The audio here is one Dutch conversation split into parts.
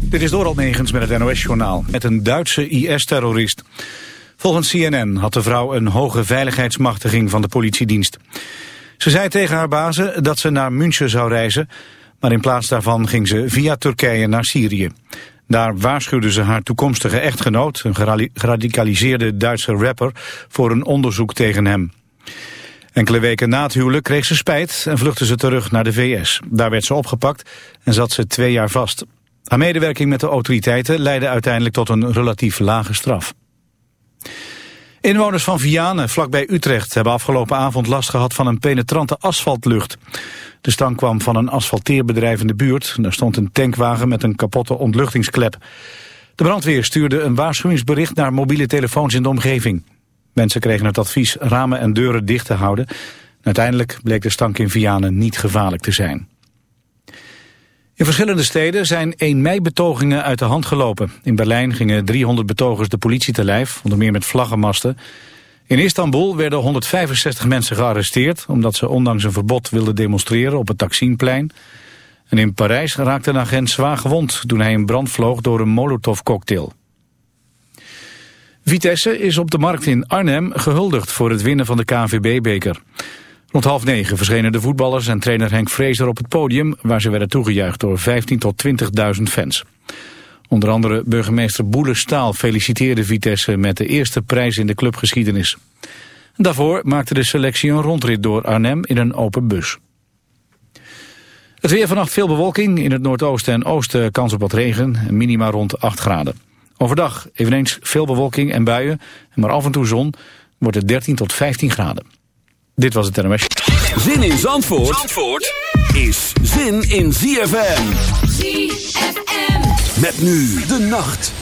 Dit is Doral Negens met het NOS-journaal. Met een Duitse IS-terrorist. Volgens CNN had de vrouw een hoge veiligheidsmachtiging van de politiedienst. Ze zei tegen haar bazen dat ze naar München zou reizen... maar in plaats daarvan ging ze via Turkije naar Syrië. Daar waarschuwde ze haar toekomstige echtgenoot... een geradicaliseerde Duitse rapper... voor een onderzoek tegen hem. Enkele weken na het huwelijk kreeg ze spijt en vluchtte ze terug naar de VS. Daar werd ze opgepakt en zat ze twee jaar vast. Haar medewerking met de autoriteiten leidde uiteindelijk tot een relatief lage straf. Inwoners van Vianen, vlakbij Utrecht, hebben afgelopen avond last gehad van een penetrante asfaltlucht. De stank kwam van een asfalteerbedrijf in de buurt. Daar stond een tankwagen met een kapotte ontluchtingsklep. De brandweer stuurde een waarschuwingsbericht naar mobiele telefoons in de omgeving. Mensen kregen het advies ramen en deuren dicht te houden. Uiteindelijk bleek de stank in Vianen niet gevaarlijk te zijn. In verschillende steden zijn 1 mei-betogingen uit de hand gelopen. In Berlijn gingen 300 betogers de politie te lijf, onder meer met vlaggenmasten. In Istanbul werden 165 mensen gearresteerd... omdat ze ondanks een verbod wilden demonstreren op het Taksimplein. En in Parijs raakte een agent zwaar gewond... toen hij in brand vloog door een molotovcocktail. Vitesse is op de markt in Arnhem gehuldigd voor het winnen van de KNVB-beker. Rond half negen verschenen de voetballers en trainer Henk Vrezer op het podium... waar ze werden toegejuicht door 15 tot 20.000 fans. Onder andere burgemeester Boele Staal feliciteerde Vitesse... met de eerste prijs in de clubgeschiedenis. Daarvoor maakte de selectie een rondrit door Arnhem in een open bus. Het weer vannacht veel bewolking. In het noordoosten en oosten kans op wat regen. Minima rond 8 graden. Overdag eveneens veel bewolking en buien, maar af en toe zon wordt het 13 tot 15 graden. Dit was het NMS. Zin in Zandvoort, Zandvoort is zin in ZFM. ZFM. Met nu de nacht.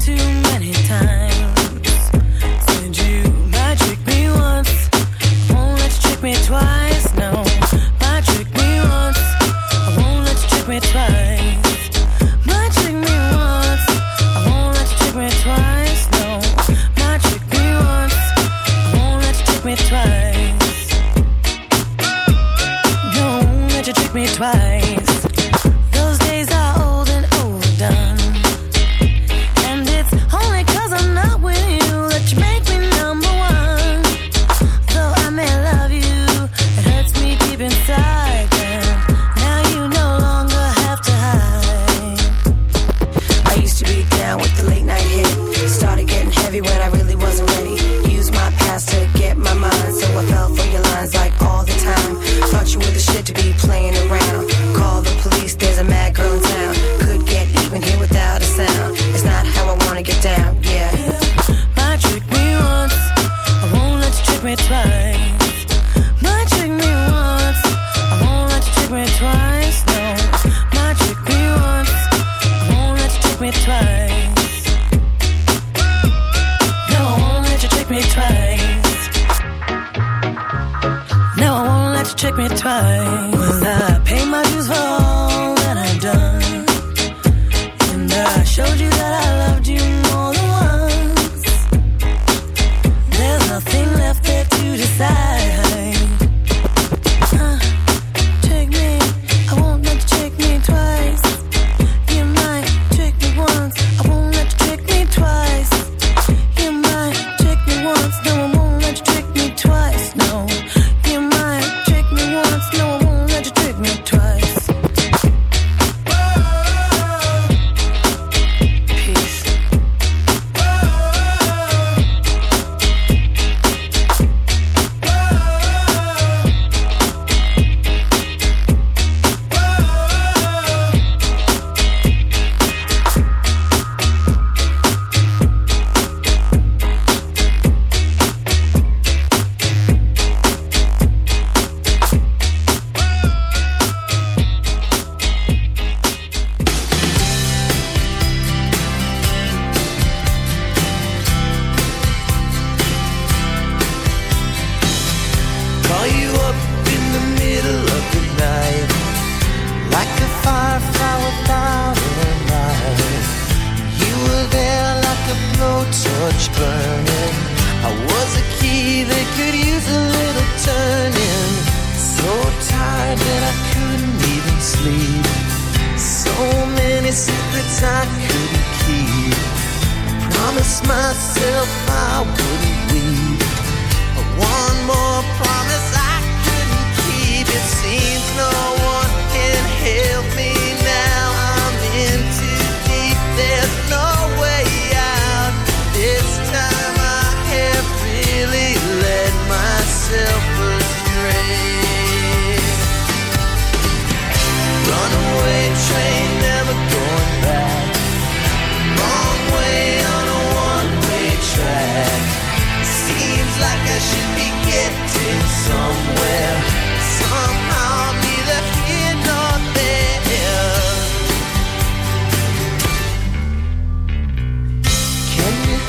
too many times.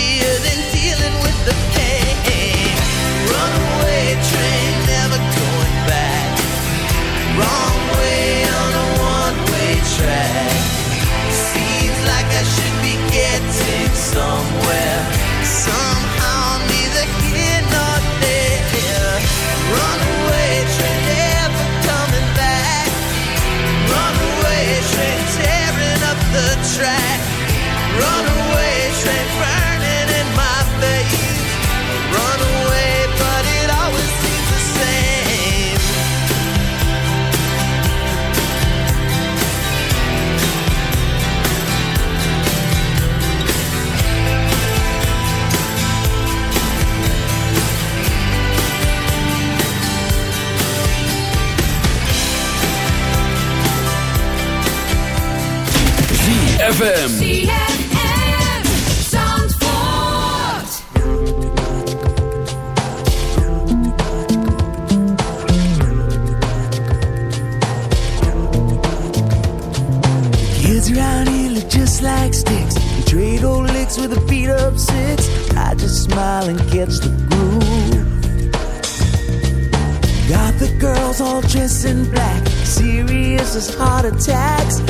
fear than dealing with the pain. Kids Around here look just like sticks. You trade old licks with a beat up six. I just smile and catch the groove. Got the girls all dressed in black, serious as heart attacks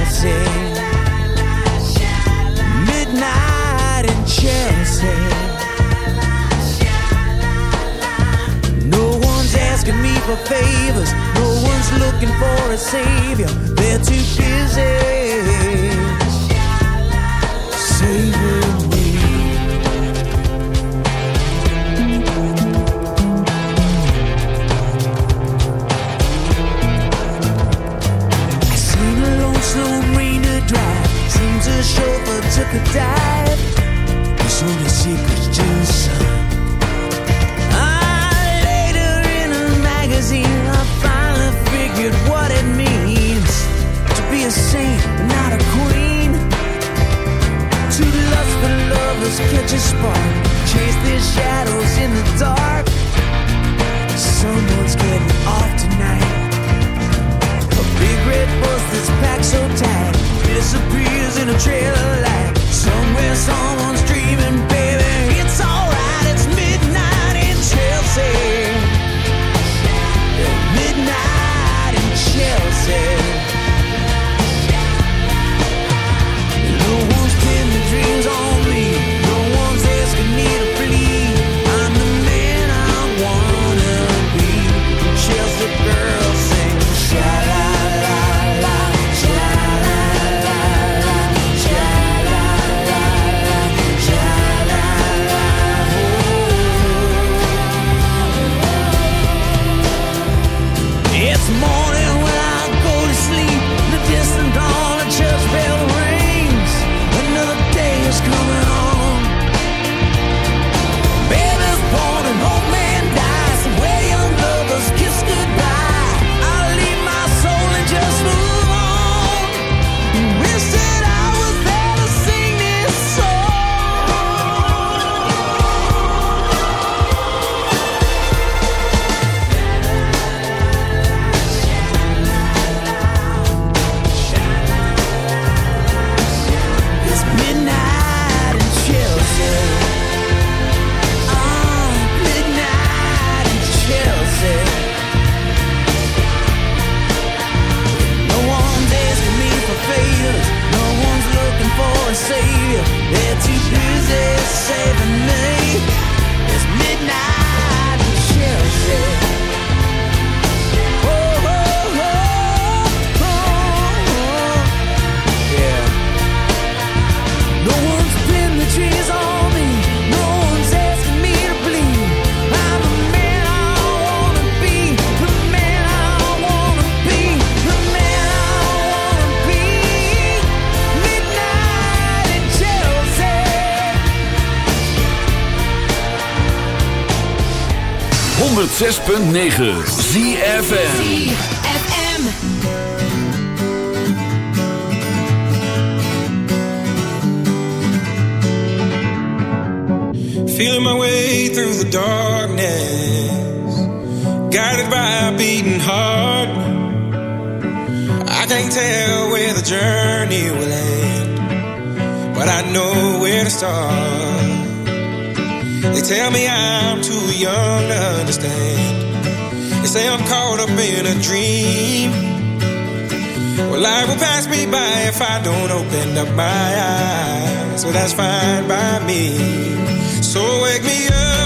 a savior. They're too busy. 106.9 ZFN Feeling my way through the darkness, guided by a beating heart. I can't tell where the journey will end, but I know where to start. They tell me I in a dream. Well, life will pass me by if I don't open up my eyes. Well, that's fine by me. So wake me up.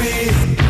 Be.